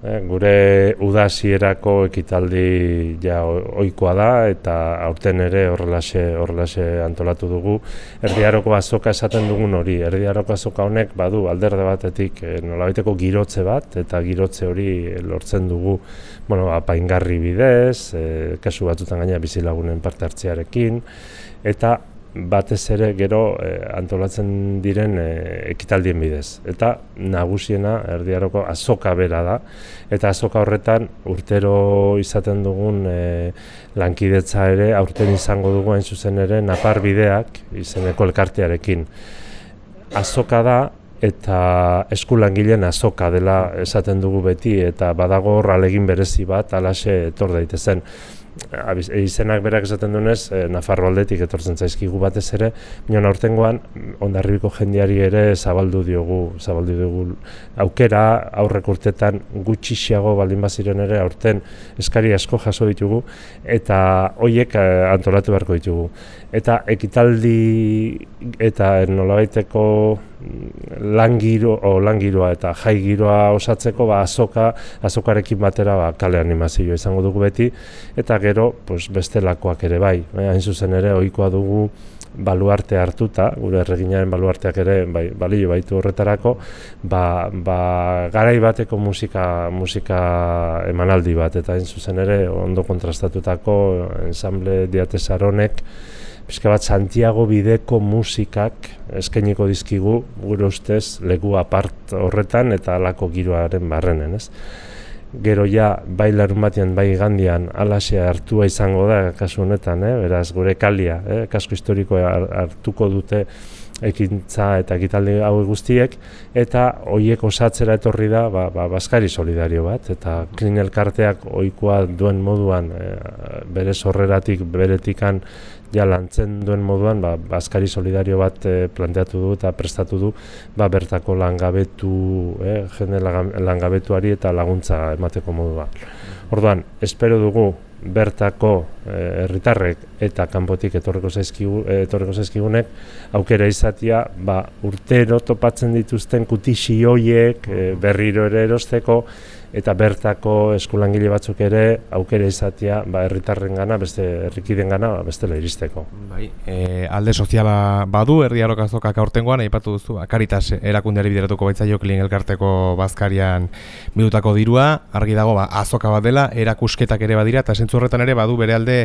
Eh, gure udasierako ekitaldi ja ohikoa da eta aurten ere horrelaxe horrelaxe antolatu dugu. Erdiaroko azoka esaten dugun hori, erdiaroko azoka honek badu alderde batetik e, nolabaiteko girotze bat eta girotze hori lortzen dugu bueno, apaingarri bidez, e, kasu batzutan gaina bizilagunen parte hartzearekin eta batez ere gero eh, antolatzen diren eh, ekitaldien bidez. Eta nagusiena erdiaroko azoka bera da, eta azoka horretan urtero izaten dugun e, lankidetza ere, aurten izango dugu hain zuzen ere, napar bideak izeneko elkartearekin. Azoka da, eta eskulangileen azoka dela esaten dugu beti, eta badago horralegin berezi bat, alaxe etor daitezen izenak berak esaten duenez, e, Nafarro aldetik etortzen zaizkigu batez ere, minon aurtengoan ondarribiko jendiari ere zabaldu diogu, zabaldu diogu aukera aurrek urtetan gutxixiago baldin baziren ere aurten eskari asko jaso ditugu eta hoiek eh, antolatu beharko ditugu. Eta ekitaldi eta nolabaiteko langiro o langiroa eta jai giroa osatzeko ba azoka azokarekin batera ba kale animazioa izango dugu beti. Eta gero pues bestelakoak ere bai. Eh, hain zuzen ere ohikoa dugu baluarte hartuta gure erreginaren baluarteak ere bai balio baitu horretarako ba, ba garai bateko musika musika emanaldi bat. Eta hain zuzen ere ondo kontrastatutako ensemble diatesaronek pixka bat Santiago bideko musikak eskainiko dizkigu gure ustez leku apart horretan eta alako giroaren barrenen, ez? Gero ja, bai larun batean, bai gandian, alasea hartua izango da, kasu honetan, eh? beraz, gure kalia, eh? kasko historikoa hartuko dute ekintza eta ekitaldi hau guztiek, eta hoiek osatzera etorri da, ba, ba, Baskari solidario bat, eta klin elkarteak ohikoa duen moduan, e, bere sorreratik, beretikan, ja lantzen duen moduan ba, Baskari solidario bat e, planteatu du eta prestatu du ba, bertako langabetu, eh, jende langabetuari eta laguntza emateko modua. Orduan, espero dugu bertako eh, herritarrek eta kanpotik etorreko zaizkigu etorreko zaizkigunek aukera izatia ba, urtero topatzen dituzten kutixi hoiek eh, berriro ere erosteko eta bertako eskulangile batzuk ere aukera izatea ba herritarren gana beste herrikiden gana ba, bestela iristeko. Bai, e, alde soziala badu herri arokazokak aurtengoan aipatu duzu Caritas erakundeari bideratuko baitzaio klin elkarteko bazkarian minutako dirua argi dago ba azoka bat dela erakusketak ere badira eta sentzu horretan ere badu bere alde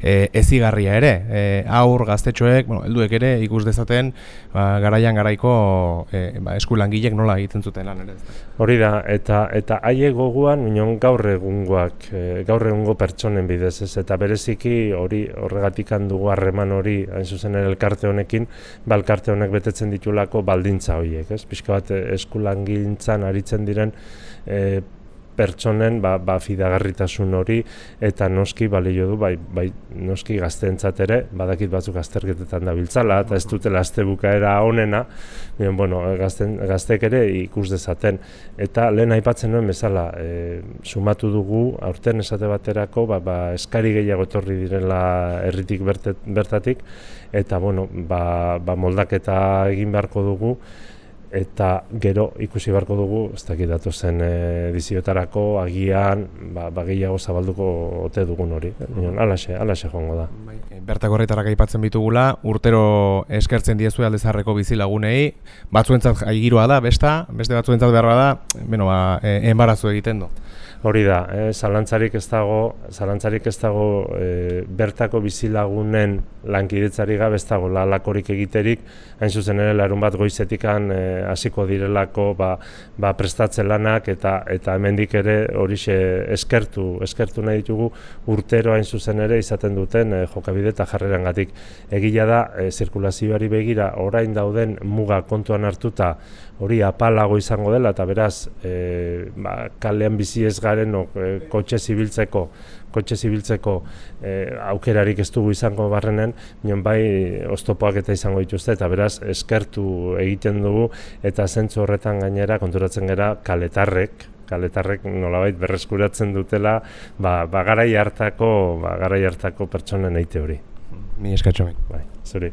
e, ezigarria ere. E, aur gaztetxoek bueno helduek ere ikus dezaten ba, garaian garaiko e, ba, eskulangilek nola egiten zuten lan ere. Hori da eta eta haie goguan minon gaur egungoak, e, gaur egungo pertsonen bidez ez, eta bereziki hori horregatik dugu harreman hori, hain zuzen ere elkarte honekin, ba elkarte honek betetzen ditulako baldintza horiek, ez, pixka bat eskulangintzan aritzen diren e, pertsonen ba, ba fidagarritasun hori eta noski balio du bai, bai noski gazteentzat ere badakit batzuk azterketetan dabiltzala eta ez dutela aste bukaera honena bien, bueno, gazten, gaztek ere ikus dezaten. Eta lehen aipatzen nuen bezala e, sumatu dugu aurten esate baterako ba, ba, eskari gehiago etorri direla herritik bertatik eta bueno, ba, ba moldaketa egin beharko dugu eta gero ikusi beharko dugu, ez dakit datu zen ediziotarako agian ba, ba gehiago zabalduko ote dugun hori. Mm. Alaxe, alaxe joango da. Bai, eh, bertako horretarak aipatzen bitugula, urtero eskertzen diezu aldezarreko bizi lagunei, batzuentzat aigiroa da, besta, beste batzuentzat beharra da, beno, ba, e, enbarazu egiten du. Hori da, eh, zalantzarik ez dago, zalantzarik ez dago eh, bertako bizilagunen lankidetzari gabe ez dago lalakorik egiterik, hain zuzen ere larun bat goizetikan eh, hasiko direlako ba, ba prestatze lanak eta eta hemendik ere horixe eskertu, eskertu nahi ditugu urtero hain zuzen ere izaten duten eh, jokabide eta jarrerangatik. Egila da, eh, zirkulazioari begira orain dauden muga kontuan hartuta hori apalago izango dela eta beraz e, ba, kalean bizi ez garen o, e, kotxe zibiltzeko kotxe zibiltzeko e, aukerarik ez dugu izango barrenen, minon bai oztopoak eta izango dituzte, eta beraz eskertu egiten dugu, eta zentzu horretan gainera konturatzen gera kaletarrek, kaletarrek nolabait berreskuratzen dutela, ba, ba garai hartako, ba, garai hartako pertsonen eite hori. Mi eskatxo Bai, zuri.